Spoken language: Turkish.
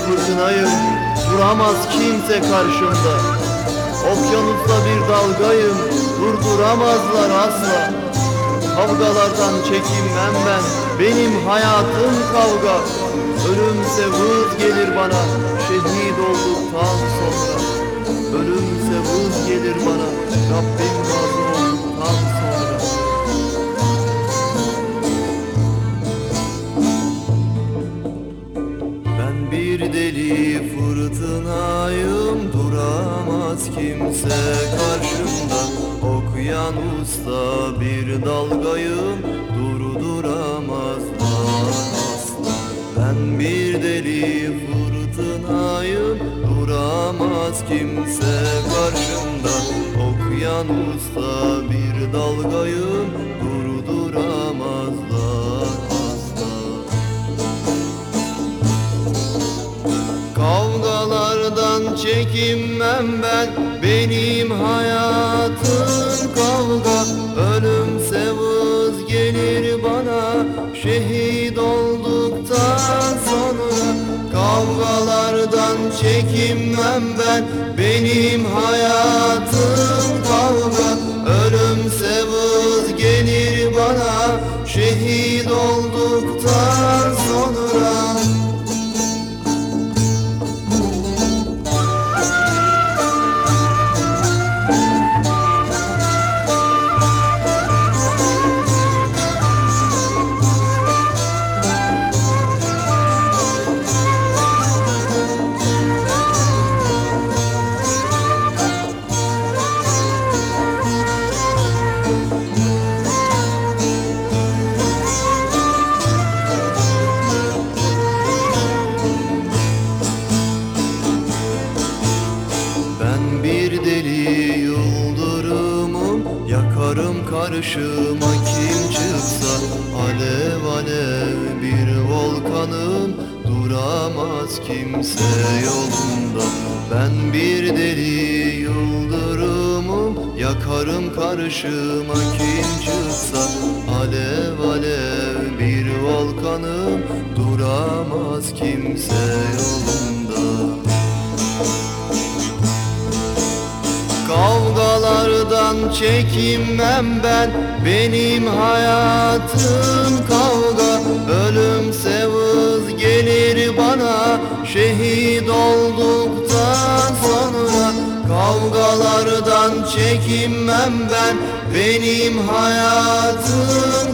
fırtınayım Duramaz kimse karşımda. Okyanusta bir dalgayım. Durduramazlar asla. Kavgalardan çekinmem ben. Benim hayatım kavga. Ölümse vız gelir bana. Şehit olduktan sonra. Ölümse vız gelir bana. Rabbim kimse karşımda Okyanusta bir dalgayım Durduramazlar asla. Ben bir deli fırtınayım Duramaz kimse. Karşımda Okyanusta bir dalgayım çekinmem ben. Benim hayatım kavga. Ölümse vız gelir bana. Şehit olduktan sonra Kavgalardan çekinmem ben. Benim hayatım kavga. Ölümse vız gelir bana. Şehit olduktan karşıma kim çıksa Alev alev bir volkanım. Duramaz kimse yolunda. Ben bir deli yıldırımım. Yakarım karşıma kim çıksa Alev alev bir volkanım. Duramaz kimse yolunda Kavgalardan çekinmem ben Benim hayatım kavga. Ölümse vız gelir bana Şehit olduktan sonra. Kavgalardan çekinmem ben Benim hayatım